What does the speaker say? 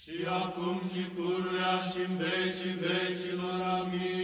și acum și pururea și în vecii vecilor. Amin.